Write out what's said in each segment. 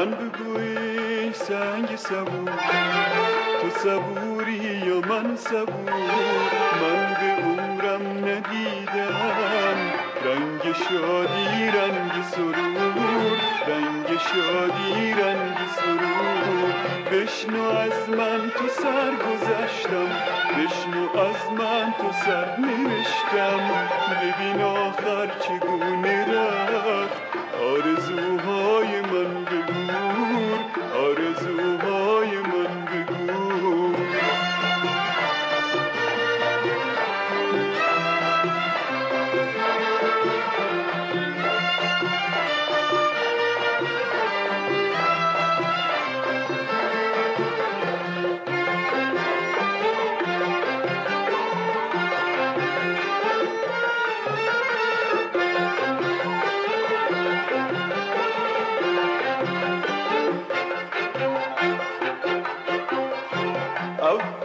من بگوی سنگ صبور. تو صبوری یا من صبور؟ من به عمرم ندیدم. رنگ شادی رنگ سرور. رنگ شادی رنگ سرور. بشنو از من تو سر گذشتم. بشنو از من تو سر نوشتم. ببین آخر چگونه رفت.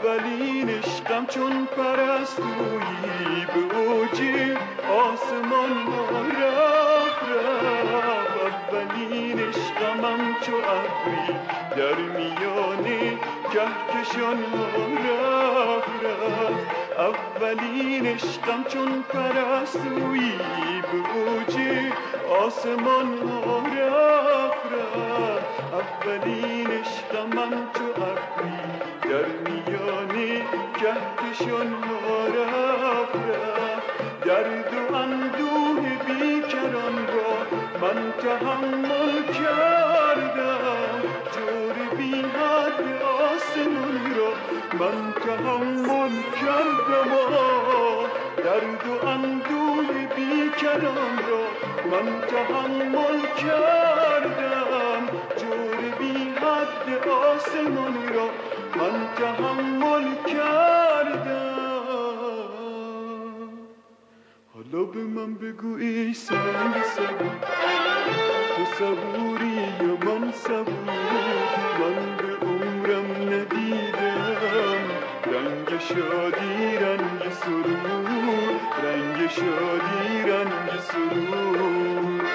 اولین عشقم چون پرستویی به اوج آسمان ها رفت رفت اولین عشقمم چو ابری در میان کهکشان ها رفت رفت اولین عشقم چون پرستویی اوج آسمان ها رفت اولین عشقمم چو ابری در میان کهکشان ها رفت درد و اندوه بیکران را من تحمل کردم. جور من تحمل کردم درد و اندوه بیکران را من تحمل کردم. جور بی حد آسمان را من تحمل کردم. حالا به من بگو ای سنگ صبور تو صبوری یا من صبور رنگ شادی رنگ سرور. رنگ شادی رنگ سرور.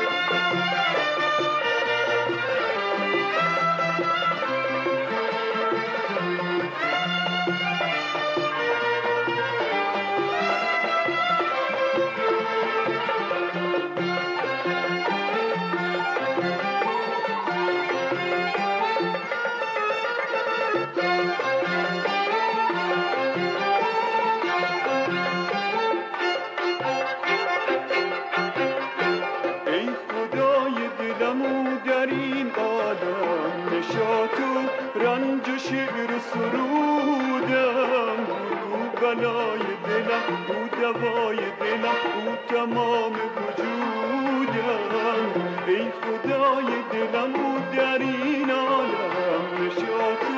بلای دلم او دوای دلم او تمام وجودم ای خدای دلم او در این عالم نشاط و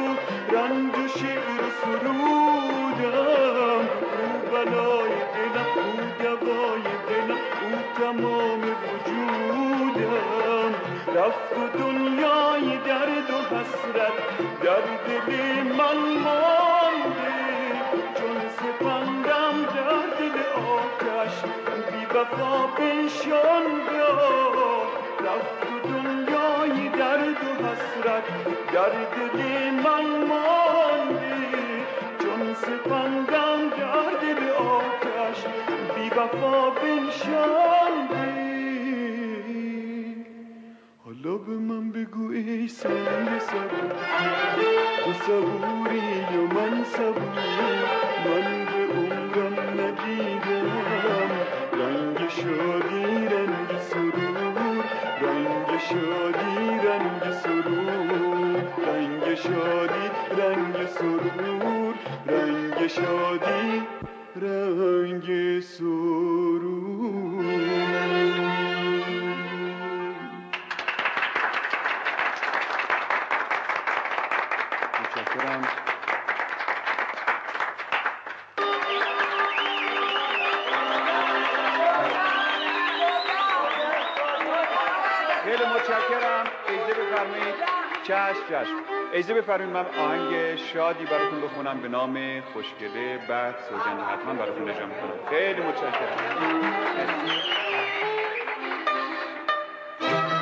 رنج و شعر و سرودم او بلای دلم او دوای دلم او تمام وجودم رفت و دنیای درد و حسرت در دل من مانده چون سپندم در دل آتش بی وفا بنشانده رفت و دنیای درد و حسرت در دل من مانده چون سپندم در دل آتش بی وفا بنشانده حالا به من بگو ای سنگ صبور تو صبوری شادی رنگ سرور. رنگ شادی رنگ سرور. رنگ شادی رنگ سرور. متشکرم اجازه بفرمایید. چشم چشم. اجازه بفرمایید. من آهنگ شادی براتون بخونم به نام خوشگله بعد سوگندی حتما براتون اجرا می‌کنم خیلی متشکرم.